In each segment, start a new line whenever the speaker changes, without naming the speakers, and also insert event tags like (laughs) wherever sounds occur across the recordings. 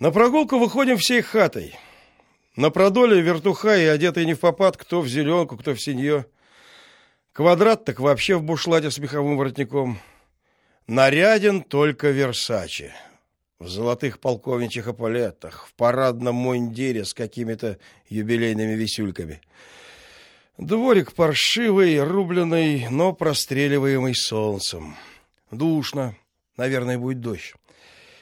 На прогулку выходим всей хатой. На продоле вертуха и одетый не в попад, кто в зеленку, кто в синье. Квадрат так вообще в бушлате с меховым воротником. Наряден только Версаче. В золотых полковничьих эполетах, в парадном мундире с какими-то юбилейными висюльками. Дворик паршивый, рубленый, но простреливаемый солнцем. Душно, наверное, будет дождь.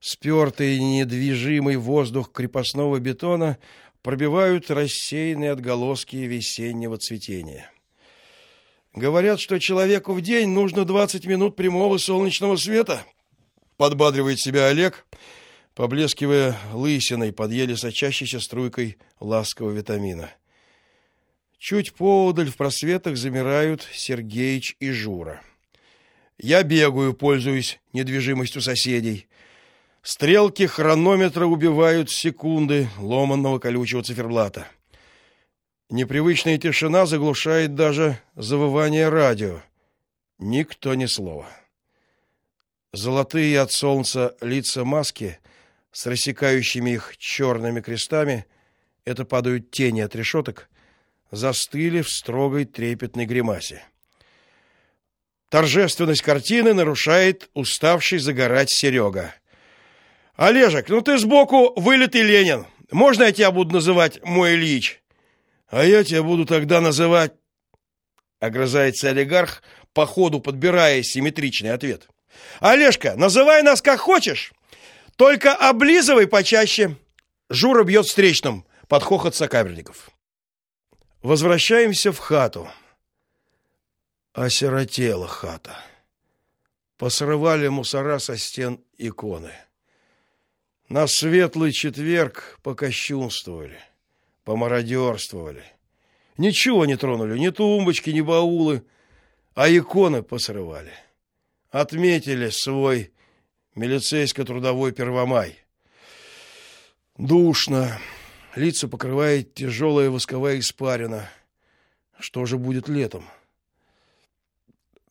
Спертый недвижимый воздух крепостного бетона пробивают рассеянные отголоски весеннего цветения. Говорят, что человеку в день нужно 20 минут прямого солнечного света. Подбадривает себя Олег, поблескивая лысиной под еле сочащейся струйкой ласкового витамина. Чуть поодаль в просветах замирают Сергеич и Жура. Я бегаю, пользуясь недвижимостью соседей. Стрелки хронометра убивают секунды ломанного колючего циферблата. Непривычная тишина заглушает даже завывание радио. Никто ни слова. Золотые от солнца лица маски с рассекающими их черными крестами это падают тени от решеток, застыли в строгой трепетной гримасе. Торжественность картины нарушает уставший загорать Серега. Олежек, ну ты сбоку вылитый Ленин. Можно я тебя буду называть мой Ильич? А я тебя буду тогда называть огрызается олигарх, по ходу подбирая симметричный ответ. Олежка, называй нас как хочешь, только облизывай почаще. Жура бьет встречным под хохот сокамерников. Возвращаемся в хату. Осиротела хата. Посрывали мусора со стен иконы. На светлый четверг покощунствовали, помародерствовали. Ничего не тронули, ни тумбочки, ни баулы, а иконы посрывали. Отметили свой милицейско-трудовой первомай. Душно, лица покрывает тяжелая восковая испарина. Что же будет летом?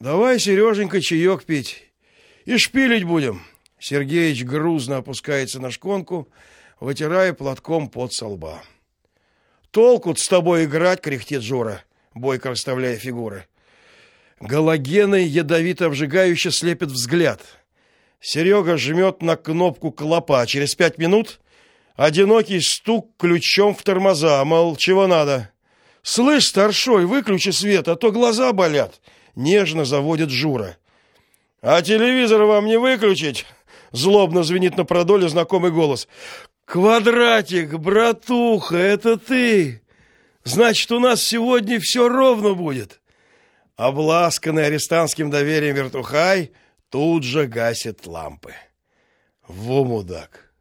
Давай, Сереженька, чаек пить. И шпилить будем. Сергеич грузно опускается на шконку, вытирая платком пот со лба. Толку с тобой играть, кряхтит Жора, бойко расставляя фигуры. Галогены ядовито обжигающе слепит взгляд. Серега жмет на кнопку клапа. Через пять минут одинокий стук ключом в тормоза, мол, чего надо. Слышь, старшой, выключи свет, а то глаза болят, нежно заводит Жура. А телевизор вам не выключить? Злобно звенит на продоле знакомый голос. Квадратик, братуха, это ты. Значит, у нас сегодня все ровно будет. Обласканный арестантским доверием вертухай тут же гасит лампы. Во мудак.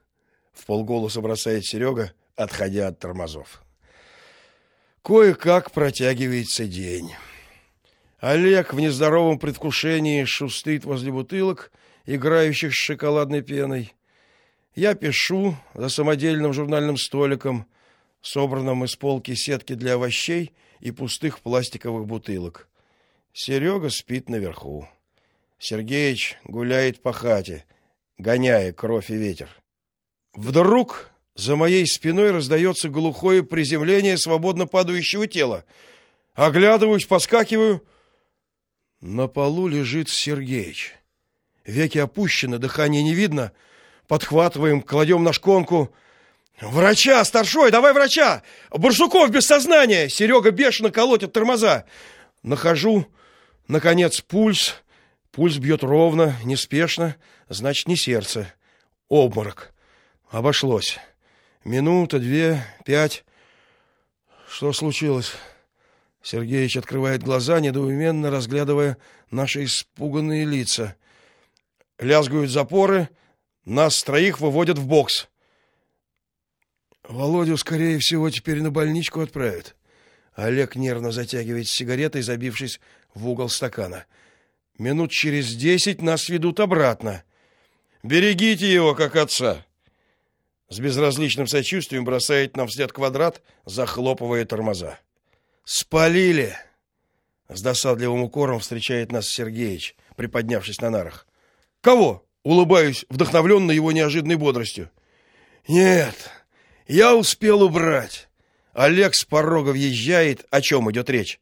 В полголоса бросает Серега, отходя от тормозов. Кое-как протягивается день. Олег в нездоровом предвкушении шустит возле бутылок играющих с шоколадной пеной. Я пишу за самодельным журнальным столиком, собранным из полки сетки для овощей и пустых пластиковых бутылок. Серега спит наверху. Сергеич гуляет по хате, гоняя кровь и ветер. Вдруг за моей спиной раздается глухое приземление свободно падающего тела. Оглядываюсь, поскакиваю. На полу лежит Сергеич. Веки опущены, дыхания не видно. Подхватываем, кладем на шконку. Врача, старшой, давай врача. Барсуков без сознания. Серега бешено колотит тормоза. Нахожу наконец пульс. Пульс бьет ровно, неспешно, значит, не сердце. Обморок. Обошлось. Минута, две, пять. Что случилось? Сергеич открывает глаза, недоуменно разглядывая наши испуганные лица. Лязгают запоры, нас троих выводят в бокс. Володю, скорее всего, теперь на больничку отправят. Олег нервно затягивает сигаретой, забившись в угол стакана. Минут через десять нас ведут обратно. Берегите его, как отца. С безразличным сочувствием бросает нам вслед квадрат, захлопывая тормоза. Спалили. С досадливым укором встречает нас Сергеич, приподнявшись на нарах. Кого? Улыбаюсь, вдохновленный его неожиданной бодростью. Нет, я успел убрать. Олег с порога въезжает, о чем идет речь.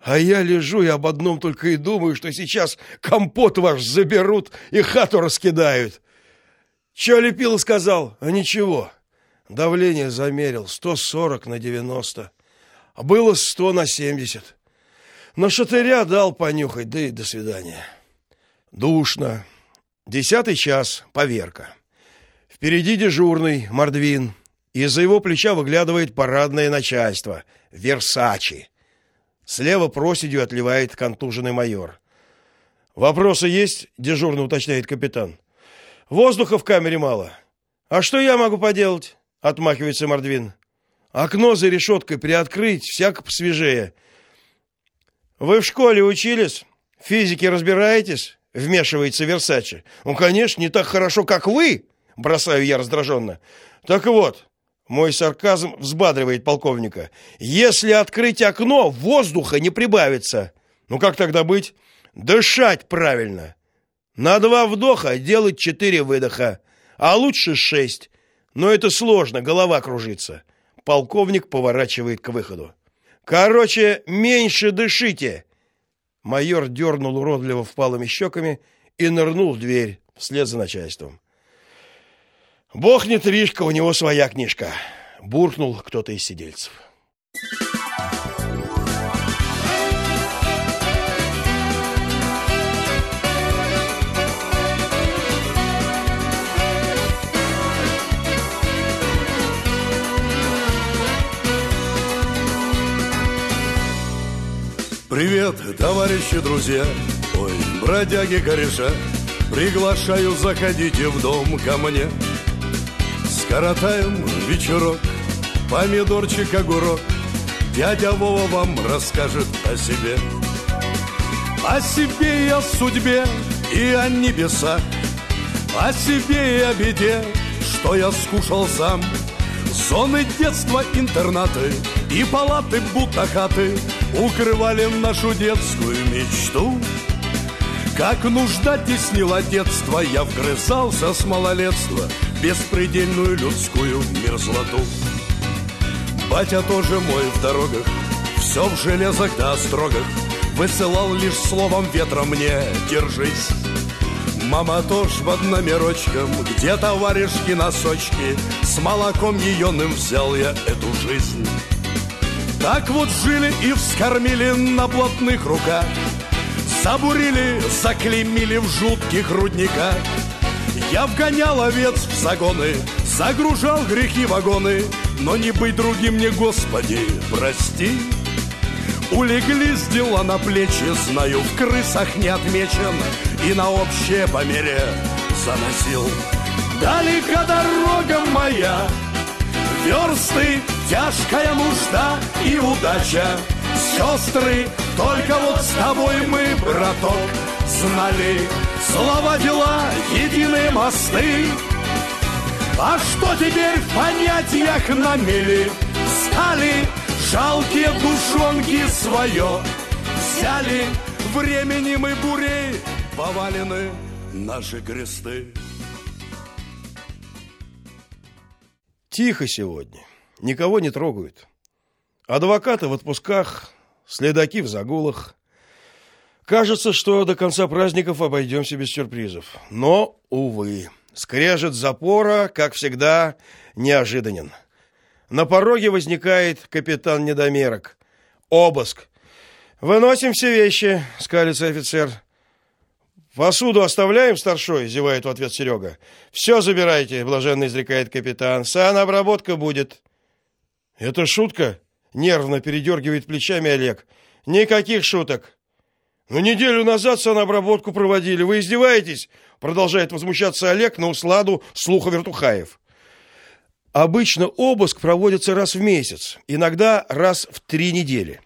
А я лежу и об одном только и думаю, что сейчас компот ваш заберут и хату раскидают. Че лепил сказал? А ничего. Давление замерил 140 на 90. А было 100 на 70. На шатыря дал понюхать, да и до свидания. Душно. Десятый час, поверка. Впереди дежурный, Мордвин. Из-за его плеча выглядывает парадное начальство, Версачи. Слева проседью отливает контуженный майор. «Вопросы есть?» – дежурно уточняет капитан. «Воздуха в камере мало». «А что я могу поделать?» – отмахивается Мордвин. «Окно за решеткой приоткрыть, всяко посвежее». «Вы в школе учились? В физике разбираетесь?» – вмешивается Версачи. «Ну, конечно, не так хорошо, как вы!» – бросаю я раздраженно. «Так вот, мой сарказм взбадривает полковника. Если открыть окно, воздуха не прибавится. Ну как тогда быть? Дышать правильно. На два вдоха делать четыре выдоха, а лучше шесть. Но это сложно, голова кружится. Полковник поворачивает к выходу. Короче, меньше дышите. Майор дернул уродливо впалыми щеками и нырнул в дверь вслед за начальством. Бог не тришка, у него своя книжка, буркнул кто-то из сидельцев.
Привет, товарищи, друзья, ой, бродяги кореша, Приглашаю, заходите в дом ко мне. Скоротаем вечерок, помидорчик, огурок. Дядя Вова вам расскажет о себе. О себе и о судьбе, и о небесах. О себе и о беде, что я скушал сам. Зоны детства, интернаты и палаты будто хаты Укрывали нашу детскую мечту как нужда теснила детство, я вгрызался с малолетства беспредельную людскую мерзлоту. Батя тоже мой в дорогах, все в железах да острогах, Высылал лишь словом ветра мне «держись». Мама тоже под номерочком, где товарищки носочки, С молоком ееным взял я эту жизнь. Так вот жили и вскормили на плотных руках, Забурили, заклеймили в жутких рудниках, я вгонял овец в загоны, загружал грехи вагоны, но не быть другим мне, Господи, прости. Улеглись дела на плечи, знаю, в крысах не отмечен, и на общее помере заносил. Далека дорога моя, версты, тяжкая нужда и удача. Сестры, только вот с тобой мы, браток, знали. Слова, дела, единые мосты. А что теперь в понятиях на мели Стали жалкие душонки свое. Взяли временем и бурей Повалены наши кресты.
Тихо сегодня. Никого не трогают. Адвокаты в отпусках, следаки в загулах. Кажется, что до конца праздников обойдемся без сюрпризов. Но, увы, скрежет запора, как всегда, неожиданен. На пороге возникает капитан Недомерок. Обыск. «Выносим все вещи», — скалится офицер. «Посуду оставляем, старшой?» — зевает в ответ Серега. «Все забирайте», — блаженно изрекает капитан. «Санобработка будет». «Это шутка?» — нервно передергивает плечами Олег. «Никаких шуток. Но неделю назад санобработку проводили. Вы издеваетесь? Продолжает возмущаться Олег на усладу слуха вертухаев. Обычно обыск проводится раз в месяц, иногда раз в три недели.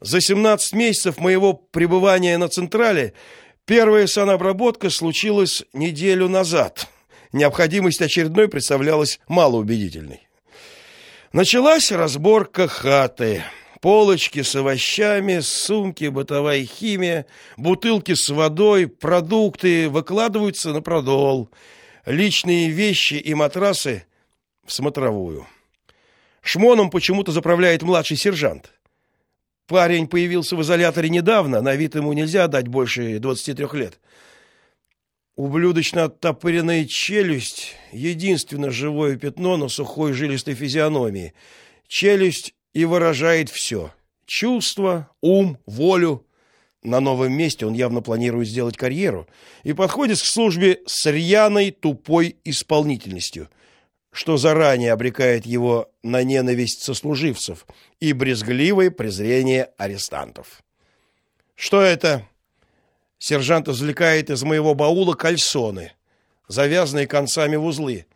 За 17 месяцев моего пребывания на Централе первая санобработка случилась неделю назад. Необходимость очередной представлялась малоубедительной. Началась разборка хаты полочки с овощами, сумки, бытовая химия, бутылки с водой, продукты выкладываются на продол. Личные вещи и матрасы в смотровую. Шмоном почему-то заправляет младший сержант. Парень появился в изоляторе недавно, на вид ему нельзя дать больше 23 лет. Ублюдочно оттопыренная челюсть единственное живое пятно на сухой жилистой физиономии. Челюсть и выражает все: чувства, ум, волю. На новом месте он явно планирует сделать карьеру и подходит к службе с рьяной тупой исполнительностью что заранее обрекает его на ненависть сослуживцев и брезгливое презрение арестантов. Что это? Сержант извлекает из моего баула кальсоны, завязанные концами в узлы.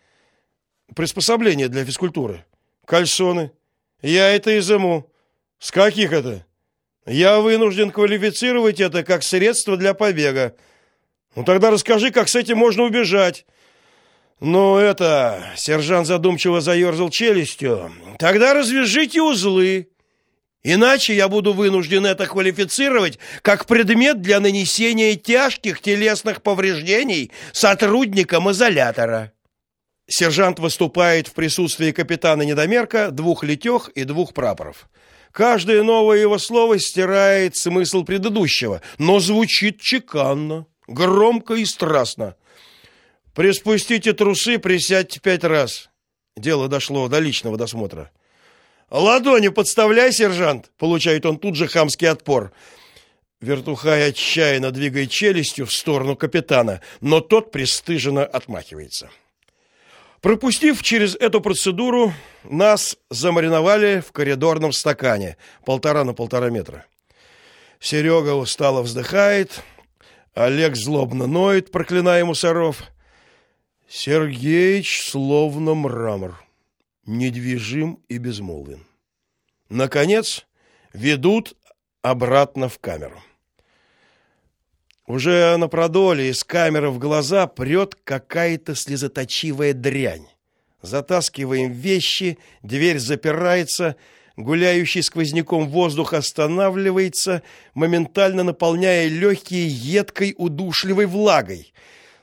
Приспособление для физкультуры. Кальсоны. Я это изыму. С каких это? Я вынужден квалифицировать это как средство для побега. Ну тогда расскажи, как с этим можно убежать. Ну это, сержант задумчиво заерзал челюстью. Тогда развяжите узлы. Иначе я буду вынужден это квалифицировать как предмет для нанесения тяжких телесных повреждений сотрудникам изолятора. Сержант выступает в присутствии капитана Недомерка, двух летех и двух прапоров. Каждое новое его слово стирает смысл предыдущего, но звучит чеканно, громко и страстно. Приспустите трусы, присядьте пять раз. Дело дошло до личного досмотра. Ладони подставляй, сержант, получает он тут же хамский отпор. Вертухай отчаянно двигает челюстью в сторону капитана, но тот пристыженно отмахивается. Пропустив через эту процедуру, нас замариновали в коридорном стакане, полтора на полтора метра. Серега устало вздыхает, Олег злобно ноет, проклиная мусоров. Сергеич словно мрамор, недвижим и безмолвен. Наконец, ведут обратно в камеру. Уже на продоле из камеры в глаза прет какая-то слезоточивая дрянь. Затаскиваем вещи, дверь запирается, гуляющий сквозняком воздух останавливается, моментально наполняя легкие едкой удушливой влагой.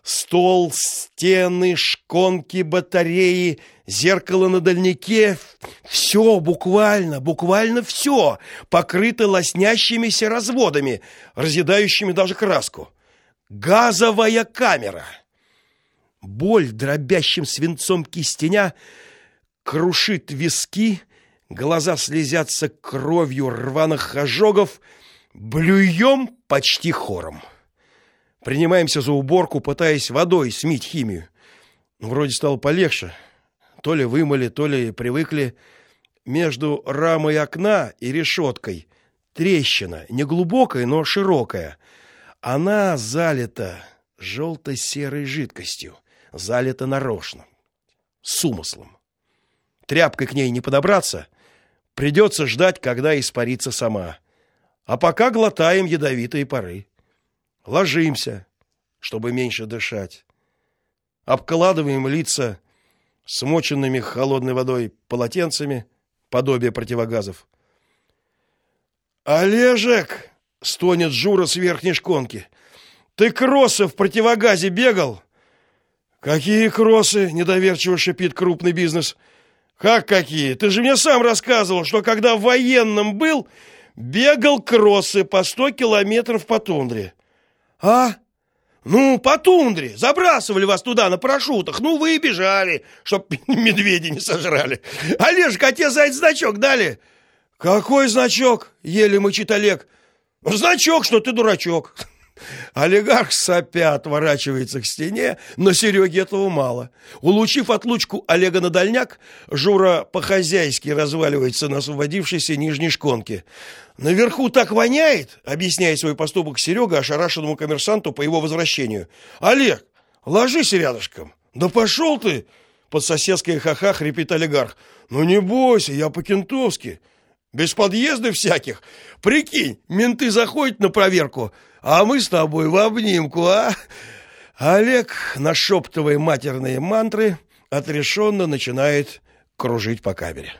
Стол, стены, шконки, батареи, зеркало на дальнике — все буквально, буквально все покрыто лоснящимися разводами, разъедающими даже краску. Газовая камера. Боль дробящим свинцом кистеня крушит виски, глаза слезятся кровью рваных ожогов, блюем почти хором. Принимаемся за уборку, пытаясь водой смыть химию. Вроде стало полегче. То ли вымыли, то ли привыкли. Между рамой окна и решеткой трещина, не глубокая, но широкая. Она залита желто серой жидкостью, залита нарочно, с умыслом. Тряпкой к ней не подобраться, придется ждать, когда испарится сама. А пока глотаем ядовитые пары. Ложимся, чтобы меньше дышать. Обкладываем лица смоченными холодной водой полотенцами, подобие противогазов. Олежек, стонет Жура с верхней шконки. Ты кроссы в противогазе бегал? Какие кроссы? недоверчиво шипит крупный бизнес. Как какие? Ты же мне сам рассказывал, что когда в военном был, бегал кроссы по сто километров по тундре. А? Ну, по тундре. Забрасывали вас туда на парашютах. Ну, вы и бежали, чтоб (laughs) медведи не сожрали. Олежка, а тебе за этот значок дали? Какой значок? Еле мычит Олег. Значок, что ты дурачок. Олигарх сопя отворачивается к стене, но Сереге этого мало. Улучив отлучку Олега на дальняк, Жура по-хозяйски разваливается на освободившейся нижней шконке. «Наверху так воняет!» — объясняет свой поступок Серега ошарашенному коммерсанту по его возвращению. «Олег, ложись рядышком!» «Да пошел ты!» — под соседской ха-ха хрипит олигарх. «Ну не бойся, я по-кентовски!» Без подъезда всяких. Прикинь, менты заходят на проверку, а мы с тобой в обнимку, а? Олег, нашептывая матерные мантры, отрешенно начинает кружить по камере.